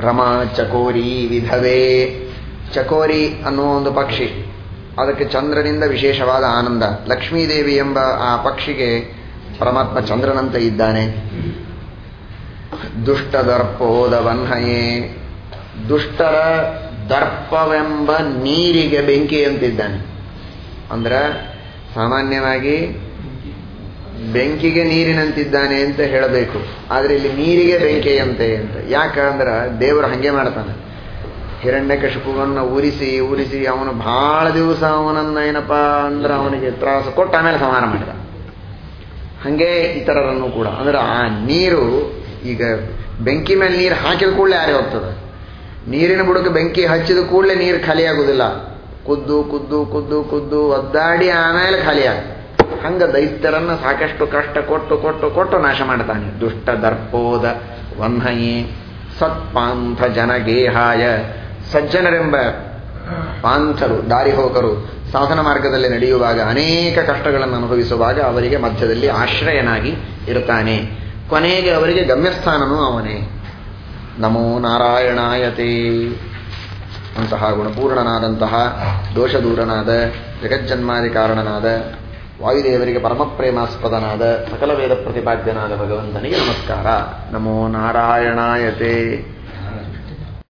ರಮಾ ಚಕೋರಿ ವಿಧವೇ. ಚಕೋರಿ ಅನ್ನುವ ಒಂದು ಪಕ್ಷಿ. ಅದಕ್ಕೆ ಚಂದ್ರನಿಂದ ವಿಶೇಷವಾದ ಆನಂದ. ಲಕ್ಷ್ಮೀದೇವಿ ಎಂಬ ಆ ಪಕ್ಷಿಗೆ ಪರಮಾತ್ಮ ಚಂದ್ರನಂತೆ ಇದ್ದಾನೆ. ದುಷ್ಟ ದರ್ಪೋದ ವನ್ಹಯೇ ದುಷ್ಟರ ದರ್ಪವೆಂಬ ನೀರಿಗೆ ಬೆಂಕಿ ಅಂತಿದ್ದಾನೆ ಅಂದ್ರ ಸಾಮಾನ್ಯವಾಗಿ ಬೆಂಕಿಗೆ ನೀರಿನಂತಿದ್ದಾನೆ ಅಂತ ಹೇಳಬೇಕು. ಆದ್ರೆ ಇಲ್ಲಿ ನೀರಿಗೆ ಬೆಂಕಿಯಂತೆ ಅಂತ. ಯಾಕಂದ್ರೆ ದೇವರು ಹಂಗೆ ಮಾಡ್ತಾನೆ. ಹಿರಣ್ಯಕಶಿಪುವನ್ನ ಉರಿಸಿ ಉರಿಸಿ ಅವನು ಬಹಳ ದಿವಸ ಅವನನ್ನ ಏನಪ್ಪಾ ಅಂದ್ರೆ ಅವನಿಗೆ ತ್ರಾಸ ಕೊಟ್ಟು ಆಮೇಲೆ ಸಮಾನ ಮಾಡಿದ. ಹಂಗೆ ಇತರರನ್ನು ಕೂಡ. ಅಂದ್ರೆ ಆ ನೀರು ಈಗ ಬೆಂಕಿ ಮೇಲೆ ನೀರು ಹಾಕಿದ ಕೂಡಲೇ ಯಾರೇ ಹೋಗ್ತದೆ. ನೀರಿನ ಬುಡಕ್ಕೆ ಬೆಂಕಿ ಹಚ್ಚಿದ ಕೂಡಲೇ ನೀರು ಖಾಲಿಯಾಗುವುದಿಲ್ಲ. ಕುದ್ದು ಕುದ್ದು ಕುದ್ದು ಕುದ್ದು, ಒದ್ದಾಡಿ ಆಮೇಲೆ ಖಾಲಿಯಾಗ ಹಂಗ ದೈತ್ಯರನ್ನ ಸಾಕಷ್ಟು ಕಷ್ಟ ಕೊಟ್ಟು ಕೊಟ್ಟು ಕೊಟ್ಟು ನಾಶ ಮಾಡ್ತಾನೆ. ದುಷ್ಟ ದರ್ಪೋದ ವನ್ಹಯಿ ಸತ್ಪಾಂಥ ಜನಗೇಹಾಯ. ಸಜ್ಜನರೆಂಬ ಪಾಂಥರು, ದಾರಿ ಹೋಗರು ಸಾಧನ ಮಾರ್ಗದಲ್ಲಿ ನಡೆಯುವಾಗ ಅನೇಕ ಕಷ್ಟಗಳನ್ನು ಅನುಭವಿಸುವಾಗ ಅವರಿಗೆ ಮಧ್ಯದಲ್ಲಿ ಆಶ್ರಯನಾಗಿ ಇರ್ತಾನೆ. ಕೊನೆಗೆ ಅವರಿಗೆ ಗಮ್ಯಸ್ಥಾನನೂ ಅವನೇ. ನಮೋ ನಾರಾಯಣಾಯತೆ. ಅಂತಹ ಗುಣಪೂರ್ಣನಾದಂತಹ ದೋಷದೂರನಾದ ಜಗಜ್ಜನ್ಮಾದಿ ಕಾರಣನಾದ ವಾಯುದೇವರಿಗೆ ಪರಮಪ್ರೇಮಾಸ್ಪದನಾದ ಸಕಲ ವೇದ ಪ್ರತಿಪಾದ್ಯನಾದ ಭಗವಂತನಿಗೆ ನಮಸ್ಕಾರ. ನಮೋ ನಾರಾಯಣಾಯತೆ.